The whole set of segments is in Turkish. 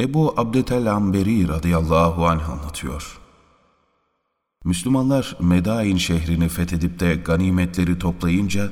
Ebu Abdetel Amberi radıyallahu anh anlatıyor. Müslümanlar Medain şehrini fethedip de ganimetleri toplayınca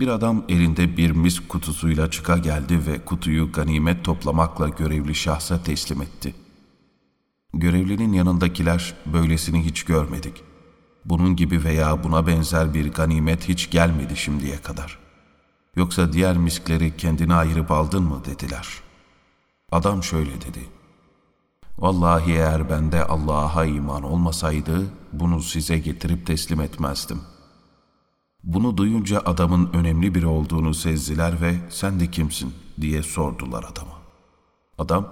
bir adam elinde bir mis kutusuyla çıka geldi ve kutuyu ganimet toplamakla görevli şahsa teslim etti. Görevlinin yanındakiler böylesini hiç görmedik. Bunun gibi veya buna benzer bir ganimet hiç gelmedi şimdiye kadar. Yoksa diğer miskleri kendine ayırıp aldın mı dediler. Adam şöyle dedi. Vallahi eğer bende Allah'a iman olmasaydı bunu size getirip teslim etmezdim. Bunu duyunca adamın önemli biri olduğunu sezdiler ve sen de kimsin diye sordular adama. Adam,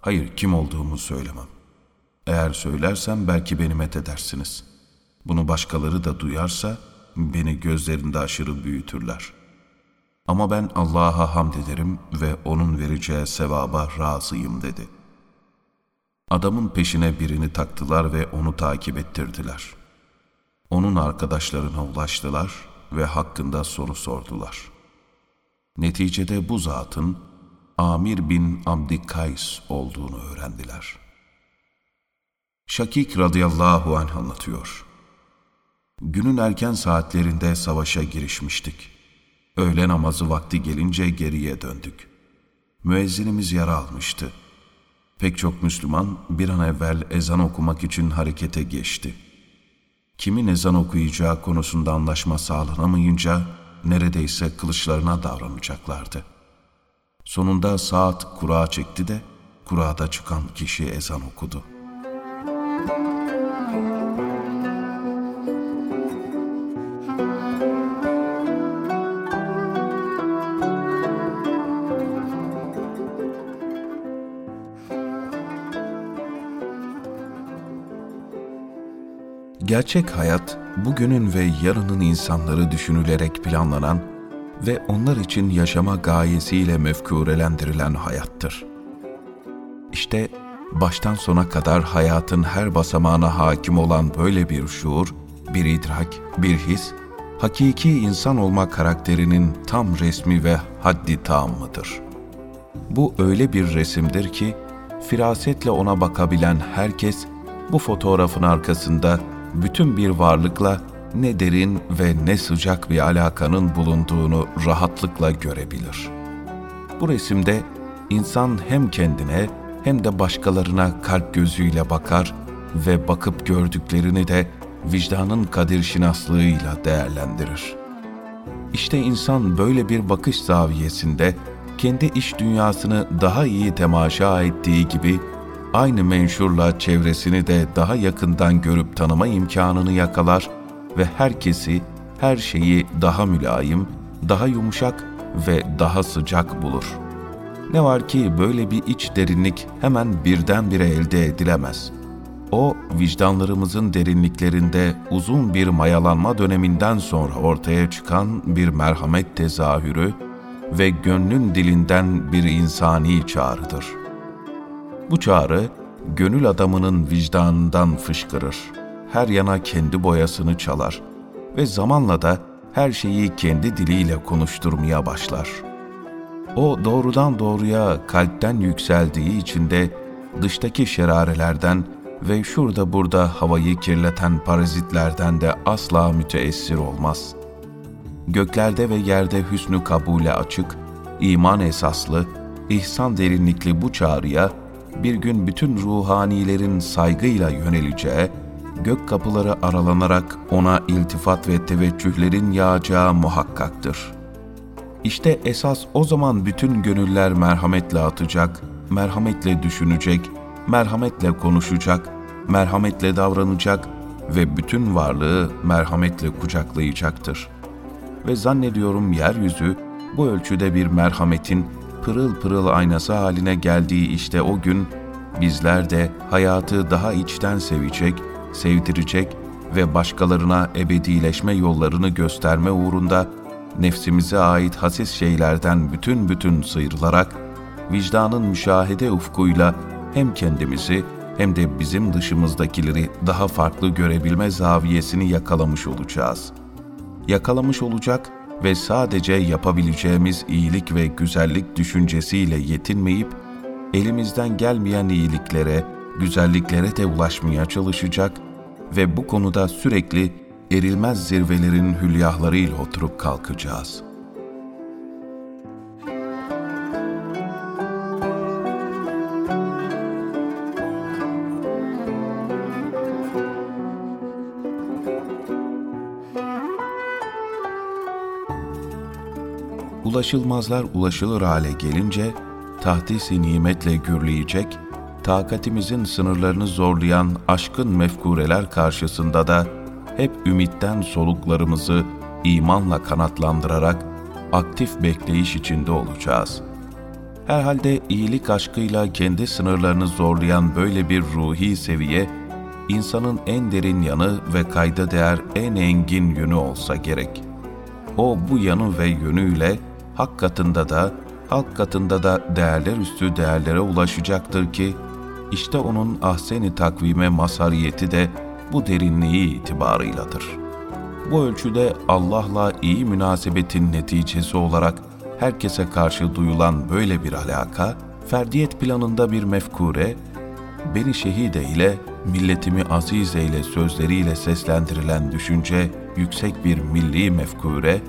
hayır kim olduğumu söylemem. Eğer söylersem belki beni methedersiniz. Bunu başkaları da duyarsa beni gözlerinde aşırı büyütürler. Ama ben Allah'a hamd ederim ve O'nun vereceği sevaba razıyım dedi. Adamın peşine birini taktılar ve onu takip ettirdiler. Onun arkadaşlarına ulaştılar ve hakkında soru sordular. Neticede bu zatın Amir bin Abdi Kays olduğunu öğrendiler. Şakik radıyallahu anh anlatıyor. Günün erken saatlerinde savaşa girişmiştik. Öğle namazı vakti gelince geriye döndük. Müezzinimiz yara almıştı. Pek çok Müslüman bir an evvel ezan okumak için harekete geçti. Kimin ezan okuyacağı konusunda anlaşma sağlanamayınca neredeyse kılıçlarına davranacaklardı. Sonunda saat kura çekti de kurada çıkan kişi ezan okudu.'' Gerçek hayat, bugünün ve yarının insanları düşünülerek planlanan ve onlar için yaşama gayesiyle mefkurelendirilen hayattır. İşte baştan sona kadar hayatın her basamağına hakim olan böyle bir şuur, bir idrak, bir his, hakiki insan olma karakterinin tam resmi ve haddi tamıdır. Bu öyle bir resimdir ki, firasetle ona bakabilen herkes bu fotoğrafın arkasında bütün bir varlıkla ne derin ve ne sıcak bir alakanın bulunduğunu rahatlıkla görebilir. Bu resimde insan hem kendine hem de başkalarına kalp gözüyle bakar ve bakıp gördüklerini de vicdanın kadir şinaslığıyla değerlendirir. İşte insan böyle bir bakış zaviyesinde kendi iş dünyasını daha iyi temaşa ettiği gibi aynı menşurla çevresini de daha yakından görüp tanıma imkanını yakalar ve herkesi, her şeyi daha mülayim, daha yumuşak ve daha sıcak bulur. Ne var ki böyle bir iç derinlik hemen birdenbire elde edilemez. O, vicdanlarımızın derinliklerinde uzun bir mayalanma döneminden sonra ortaya çıkan bir merhamet tezahürü ve gönlün dilinden bir insani çağrıdır.'' Bu çağrı, gönül adamının vicdanından fışkırır. Her yana kendi boyasını çalar ve zamanla da her şeyi kendi diliyle konuşturmaya başlar. O doğrudan doğruya kalpten yükseldiği için de dıştaki şerarelerden ve şurada burada havayı kirleten parazitlerden de asla müteessir olmaz. Göklerde ve yerde hüsnü kabule açık, iman esaslı, ihsan derinlikli bu çağrıya bir gün bütün ruhanilerin saygıyla yöneleceği, gök kapıları aralanarak ona iltifat ve teveccühlerin yağacağı muhakkaktır. İşte esas o zaman bütün gönüller merhametle atacak, merhametle düşünecek, merhametle konuşacak, merhametle davranacak ve bütün varlığı merhametle kucaklayacaktır. Ve zannediyorum yeryüzü bu ölçüde bir merhametin pırıl pırıl aynası haline geldiği işte o gün bizler de hayatı daha içten sevecek, sevdirecek ve başkalarına ebedileşme yollarını gösterme uğrunda nefsimize ait hasis şeylerden bütün bütün sıyrılarak vicdanın müşahede ufkuyla hem kendimizi hem de bizim dışımızdakileri daha farklı görebilme zaviyesini yakalamış olacağız. Yakalamış olacak ve sadece yapabileceğimiz iyilik ve güzellik düşüncesiyle yetinmeyip, elimizden gelmeyen iyiliklere, güzelliklere de ulaşmaya çalışacak ve bu konuda sürekli erilmez zirvelerin hülyahlarıyla oturup kalkacağız. Ulaşılmazlar ulaşılır hale gelince tahtisi nimetle gürleyecek, takatimizin sınırlarını zorlayan aşkın mefkureler karşısında da hep ümitten soluklarımızı imanla kanatlandırarak aktif bekleyiş içinde olacağız. Herhalde iyilik aşkıyla kendi sınırlarını zorlayan böyle bir ruhi seviye, insanın en derin yanı ve kayda değer en engin yönü olsa gerek. O bu yanı ve yönüyle hak katında da, halk katında da değerler üstü değerlere ulaşacaktır ki, işte onun ahseni takvime mazhariyeti de bu derinliği itibarıyladır. Bu ölçüde Allah'la iyi münasebetin neticesi olarak herkese karşı duyulan böyle bir alaka, ferdiyet planında bir mefkure, beni şehide ile, milletimi aziz eyle sözleriyle seslendirilen düşünce, yüksek bir milli mefkure,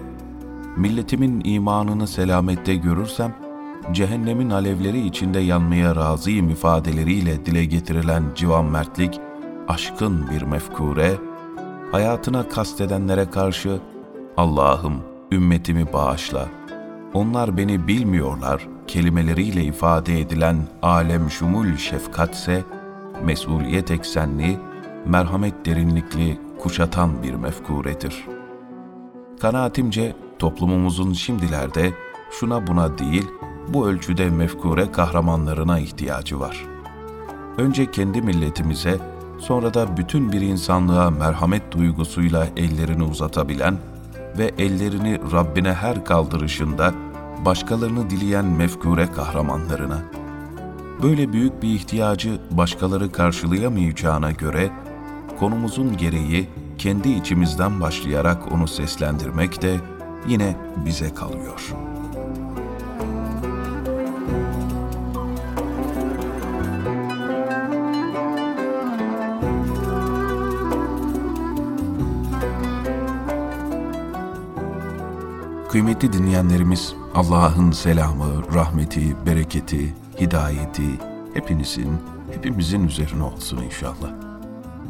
milletimin imanını selamette görürsem, cehennemin alevleri içinde yanmaya razıyım ifadeleriyle dile getirilen civan mertlik, aşkın bir mefkure, hayatına kastedenlere karşı Allah'ım ümmetimi bağışla. Onlar beni bilmiyorlar kelimeleriyle ifade edilen alem şumul şefkatse, mesuliyet eksenli, merhamet derinlikli, kuşatan bir mefkuredir. Kanaatimce toplumumuzun şimdilerde şuna buna değil, bu ölçüde mefkure kahramanlarına ihtiyacı var. Önce kendi milletimize, sonra da bütün bir insanlığa merhamet duygusuyla ellerini uzatabilen ve ellerini Rabbine her kaldırışında başkalarını dileyen mefkure kahramanlarına. Böyle büyük bir ihtiyacı başkaları karşılayamayacağına göre, konumuzun gereği kendi içimizden başlayarak onu seslendirmek de yine bize kalıyor.'' Kıymetli dinleyenlerimiz, Allah'ın selamı, rahmeti, bereketi, hidayeti hepinizin, hepimizin üzerine olsun inşallah.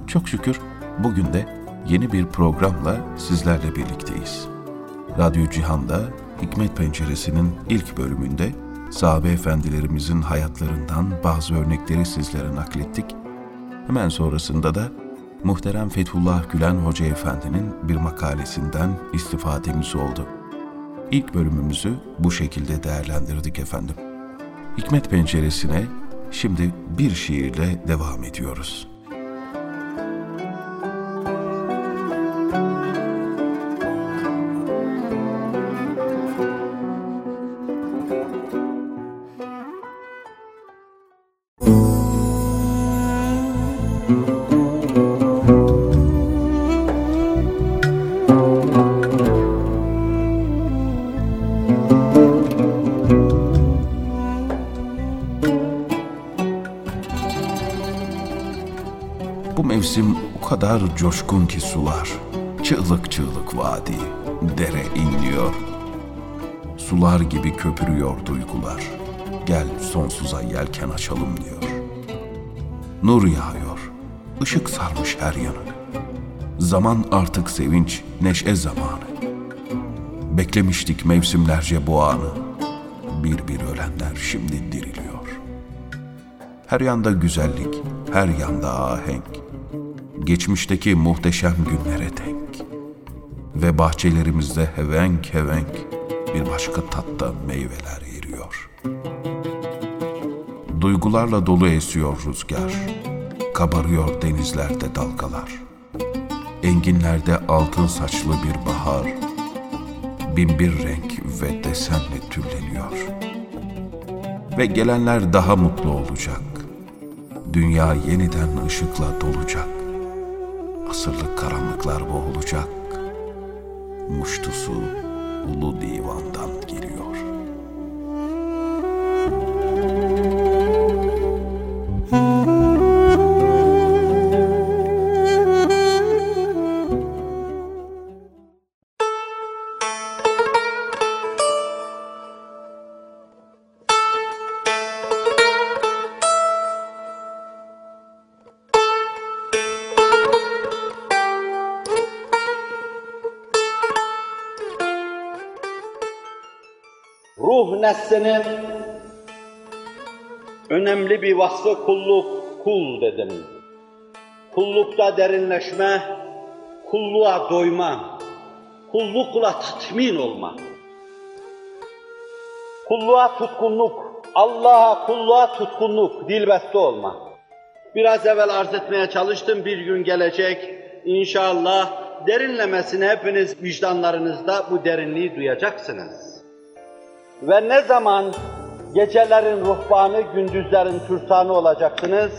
Çok şükür bugün de yeni bir programla sizlerle birlikteyiz. Radyo Cihan'da Hikmet Penceresi'nin ilk bölümünde sahabe efendilerimizin hayatlarından bazı örnekleri sizlere naklettik. Hemen sonrasında da muhterem Fethullah Gülen Hoca Efendi'nin bir makalesinden istifademiz oldu. İlk bölümümüzü bu şekilde değerlendirdik efendim. Hikmet penceresine şimdi bir şiirle devam ediyoruz. Kadar coşkun ki sular, çığlık çığlık vadi, dere inliyor. Sular gibi köpürüyor duygular, gel sonsuza yelken açalım diyor. Nur yağıyor, ışık sarmış her yanı. Zaman artık sevinç, neşe zamanı. Beklemiştik mevsimlerce bu anı. Bir bir ölenler şimdi diriliyor. Her yanda güzellik, her yanda ahenk geçmişteki muhteşem günlere denk. Ve bahçelerimizde hevenk hevenk bir başka tatta meyveler eriyor. Duygularla dolu esiyor rüzgar, kabarıyor denizlerde dalgalar. Enginlerde altın saçlı bir bahar, bin bir renk ve desenle tülleniyor. Ve gelenler daha mutlu olacak. Dünya yeniden ışıkla dolacak asırlık karanlıklar boğulacak. Muştusu ulu divandan geliyor. Neslinin önemli bir vasfı kulluk, kul dedim. Kullukta derinleşme, kulluğa doyma, kullukla tatmin olma. Kulluğa tutkunluk, Allah'a kulluğa tutkunluk, dilbeste olma. Biraz evvel arz etmeye çalıştım, bir gün gelecek inşallah derinlemesine hepiniz vicdanlarınızda bu derinliği duyacaksınız. Ve ne zaman gecelerin ruhbanı, gündüzlerin türsanı olacaksınız,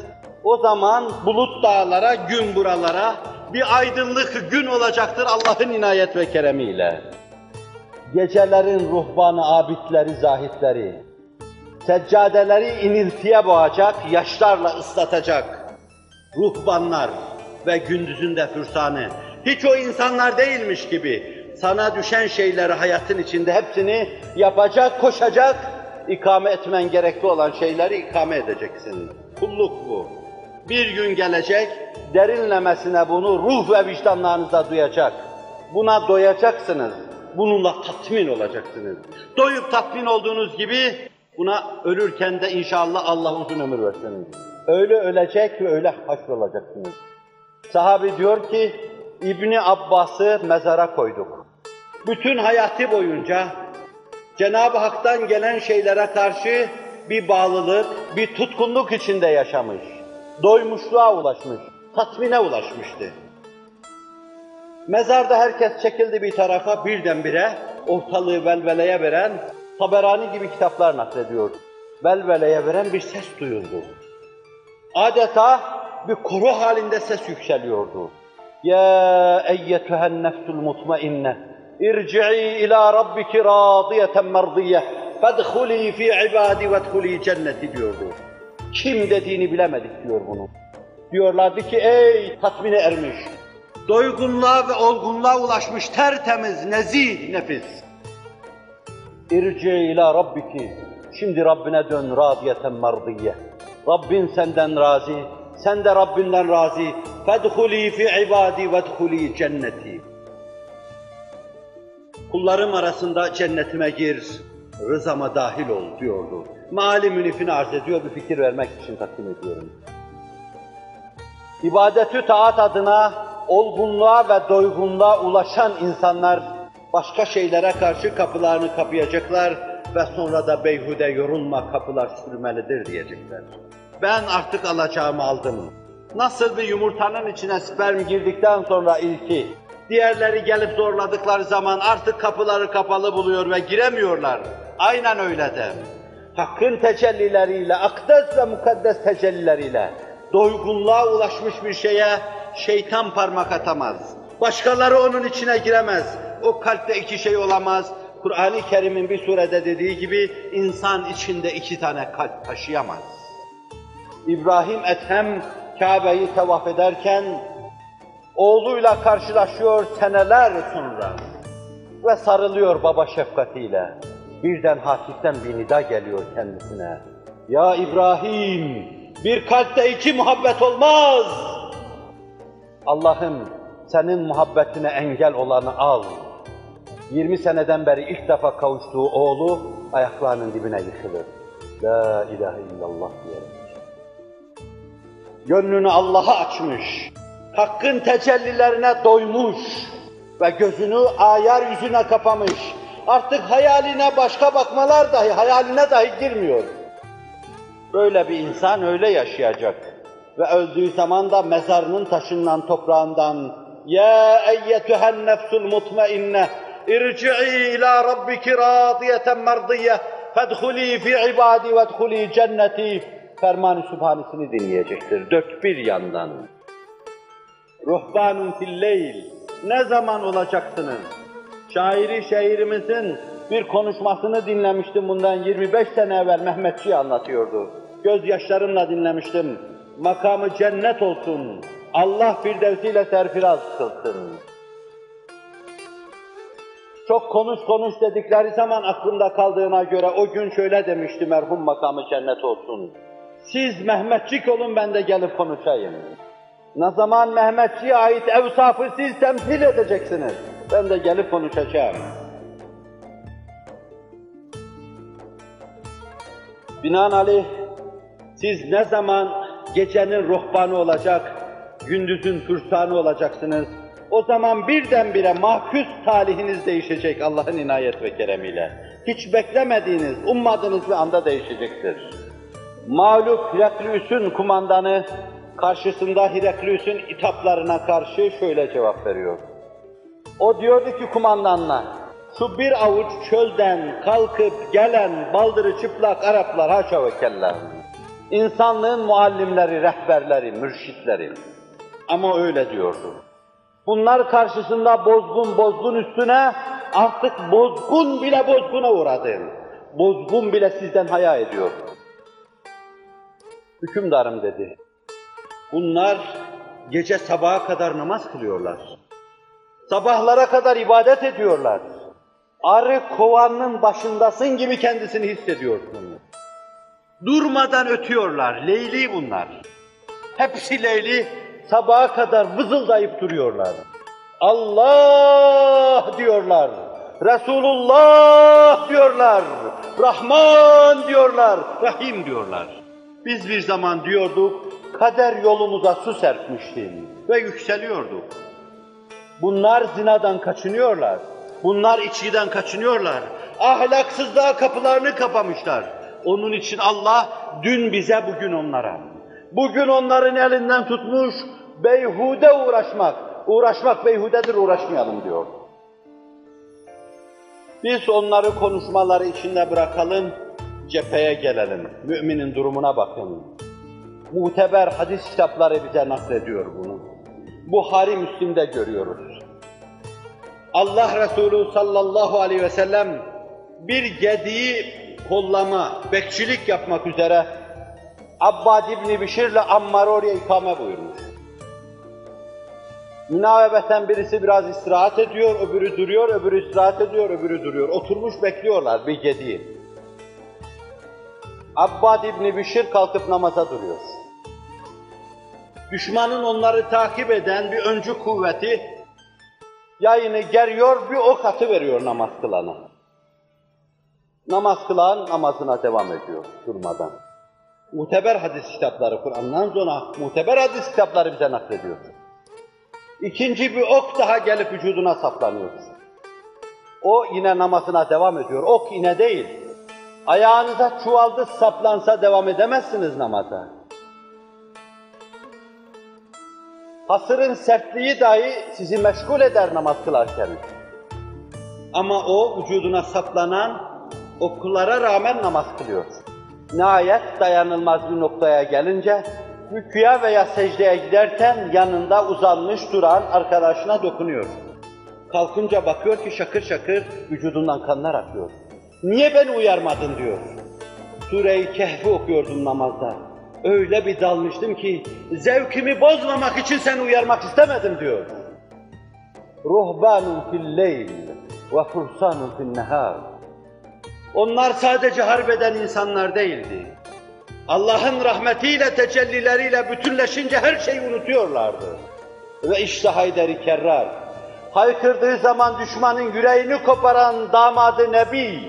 o zaman bulut dağlara, gün buralara bir aydınlık gün olacaktır Allah'ın inayet ve keremiyle. Gecelerin ruhbanı, abidleri, zahitleri, seccadeleri iniltiye boğacak, yaşlarla ıslatacak ruhbanlar ve gündüzünde fürsanı. Hiç o insanlar değilmiş gibi sana düşen şeyleri hayatın içinde hepsini yapacak, koşacak, ikame etmen gerekli olan şeyleri ikame edeceksin. Kulluk bu. Bir gün gelecek, derinlemesine bunu ruh ve vicdanlarınızda duyacak. Buna doyacaksınız. Bununla tatmin olacaksınız. Doyup tatmin olduğunuz gibi buna ölürken de inşallah Allah uzun ömür versin. Öyle ölecek ve öyle haşrolacaksınız. Sahabi diyor ki, İbni Abbas'ı mezara koyduk. Bütün hayatı boyunca Cenab-ı Hak'tan gelen şeylere karşı bir bağlılık, bir tutkunluk içinde yaşamış. Doymuşluğa ulaşmış, tatmine ulaşmıştı. Mezarda herkes çekildi bir tarafa birdenbire ortalığı velveleye veren Taberani gibi kitaplar naklediyor. Velveleye veren bir ses duyuldu. Adeta bir koro halinde ses yükseliyordu. Ya eyyetühen nefsul mutmainne irci'i ila rabbiki radiyeten merdiyye fedhuli fi ibadi vedhuli cenneti diyordu. Kim dediğini bilemedik diyor bunu. Diyorlardı ki ey tatmine ermiş, doygunluğa ve olgunluğa ulaşmış tertemiz, nezih nefis. İrci ila rabbiki, şimdi Rabbine dön radiyeten merdiyye. Rabbin senden razı, sen de Rabbinden razı. Fedhuli fi ibadi vedhuli cenneti. Kullarım arasında cennetime gir, rızama dahil ol diyordu. Mali münifini arz ediyor, bir fikir vermek için takdim ediyorum. İbadetü taat adına olgunluğa ve doygunluğa ulaşan insanlar başka şeylere karşı kapılarını kapayacaklar ve sonra da beyhude yorulma kapılar sürmelidir diyecekler. Ben artık alacağımı aldım. Nasıl bir yumurtanın içine sperm girdikten sonra ilki, diğerleri gelip zorladıkları zaman artık kapıları kapalı buluyor ve giremiyorlar. Aynen öyle de. Hakkın tecellileriyle, akdes ve mukaddes tecellileriyle doygunluğa ulaşmış bir şeye şeytan parmak atamaz. Başkaları onun içine giremez. O kalpte iki şey olamaz. Kur'an-ı Kerim'in bir surede dediği gibi insan içinde iki tane kalp taşıyamaz. İbrahim Ethem Kabe'yi tavaf ederken oğluyla karşılaşıyor seneler sonra ve sarılıyor baba şefkatiyle. Birden hakikten bir nida geliyor kendisine. Ya İbrahim, bir kalpte iki muhabbet olmaz. Allah'ım senin muhabbetine engel olanı al. 20 seneden beri ilk defa kavuştuğu oğlu ayaklarının dibine yıkılır. La ilahe illallah diyerek. Gönlünü Allah'a açmış, hakkın tecellilerine doymuş ve gözünü ayar yüzüne kapamış. Artık hayaline başka bakmalar dahi, hayaline dahi girmiyor. Böyle bir insan öyle yaşayacak. Ve öldüğü zaman da mezarının taşından, toprağından Ya eyyetühen nefsul mutmainne irci'i ila rabbiki radiyeten merdiyye fedhuli fi ibadi vedhuli cenneti ferman-ı sübhanesini dinleyecektir dört bir yandan. Ruhbanun filleyl ne zaman olacaksınız? Şairi şairimizin bir konuşmasını dinlemiştim bundan 25 sene evvel Mehmetçi anlatıyordu. Gözyaşlarımla dinlemiştim. Makamı cennet olsun. Allah firdevsiyle serfiraz kılsın. Çok konuş konuş dedikleri zaman aklımda kaldığına göre o gün şöyle demişti merhum makamı cennet olsun. Siz Mehmetçik olun ben de gelip konuşayım. Ne zaman Mehmetçi'ye ait evsafı siz temsil edeceksiniz. Ben de gelip konuşacağım. Binaenaleyh siz ne zaman gecenin ruhbanı olacak, gündüzün fürsanı olacaksınız, o zaman birdenbire mahkus talihiniz değişecek Allah'ın inayet ve keremiyle. Hiç beklemediğiniz, ummadığınız bir anda değişecektir. Mağlup Heraklius'un kumandanı karşısında Heraklius'un itaplarına karşı şöyle cevap veriyor. O diyordu ki kumandanla, şu bir avuç çölden kalkıp gelen baldırı çıplak Araplar haşa ve kella. İnsanlığın muallimleri, rehberleri, mürşitleri. Ama öyle diyordu. Bunlar karşısında bozgun bozgun üstüne artık bozgun bile bozguna uğradı. Bozgun bile sizden haya ediyor. Hükümdarım dedi. Bunlar gece sabaha kadar namaz kılıyorlar. Sabahlara kadar ibadet ediyorlar. Arı kovanın başındasın gibi kendisini hissediyorsun. Durmadan ötüyorlar, leyli bunlar. Hepsi leyli, sabaha kadar vızıldayıp duruyorlar. Allah diyorlar, Resulullah diyorlar, Rahman diyorlar, Rahim diyorlar. Biz bir zaman diyorduk, kader yolumuza su serpmişti ve yükseliyorduk. Bunlar zinadan kaçınıyorlar. Bunlar içkiden kaçınıyorlar. Ahlaksızlığa kapılarını kapamışlar. Onun için Allah dün bize bugün onlara. Bugün onların elinden tutmuş beyhude uğraşmak. Uğraşmak beyhudedir uğraşmayalım diyor. Biz onları konuşmaları içinde bırakalım, cepheye gelelim. Müminin durumuna bakın. Muteber hadis kitapları bize naklediyor bunu. Buhari Müslim'de görüyoruz. Allah Resulü sallallahu aleyhi ve sellem bir gediği kollama, bekçilik yapmak üzere Abbad İbni Bişir'le Ammar oraya ikame buyurmuş. Münavebeten birisi biraz istirahat ediyor, öbürü duruyor, öbürü istirahat ediyor, öbürü duruyor. Oturmuş bekliyorlar bir gediği. Abbad İbni Bişir kalkıp namaza duruyor. Düşmanın onları takip eden bir öncü kuvveti yayını geriyor, bir ok atı veriyor namaz kılana. Namaz kılan namazına devam ediyor durmadan. Muteber hadis kitapları Kur'an'dan sonra muteber hadis kitapları bize naklediyor. İkinci bir ok daha gelip vücuduna saplanıyor. O yine namazına devam ediyor. Ok yine değil. Ayağınıza çuvaldı saplansa devam edemezsiniz namaza. Hasırın sertliği dahi sizi meşgul eder namaz kılarken. Ama o vücuduna saplanan oklara rağmen namaz kılıyor. Nihayet dayanılmaz bir noktaya gelince rüküya veya secdeye giderken yanında uzanmış duran arkadaşına dokunuyor. Kalkınca bakıyor ki şakır şakır vücudundan kanlar akıyor. Niye beni uyarmadın diyor. Sure-i Kehf'i okuyordum namazda. Öyle bir dalmıştım ki zevkimi bozmamak için seni uyarmak istemedim diyor. Ruhbanun fil leyl ve fursanun fil nehar. Onlar sadece harbeden insanlar değildi. Allah'ın rahmetiyle, tecellileriyle bütünleşince her şeyi unutuyorlardı. Ve işte Hayderi Kerrar, haykırdığı zaman düşmanın yüreğini koparan damadı Nebi,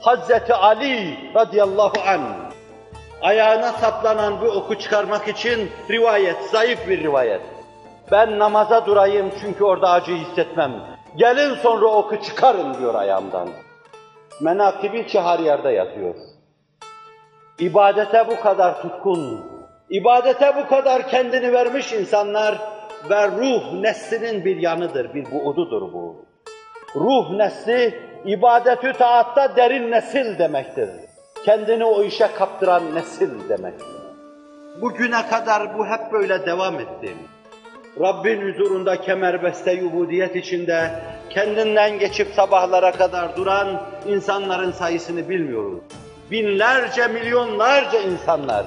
Hazreti Ali radıyallahu anh, ayağına saplanan bu oku çıkarmak için rivayet, zayıf bir rivayet. Ben namaza durayım çünkü orada acı hissetmem. Gelin sonra oku çıkarın diyor ayağımdan. Menakibi çahar yerde yatıyor. İbadete bu kadar tutkun, ibadete bu kadar kendini vermiş insanlar ve ruh neslinin bir yanıdır, bir buududur bu. Ruh nesli, ibadetü taatta derin nesil demektir. Kendini o işe kaptıran nesil demektir. Bugüne kadar bu hep böyle devam etti. Rabbin huzurunda kemerbeste yubudiyet içinde kendinden geçip sabahlara kadar duran insanların sayısını bilmiyoruz. Binlerce, milyonlarca insanlar.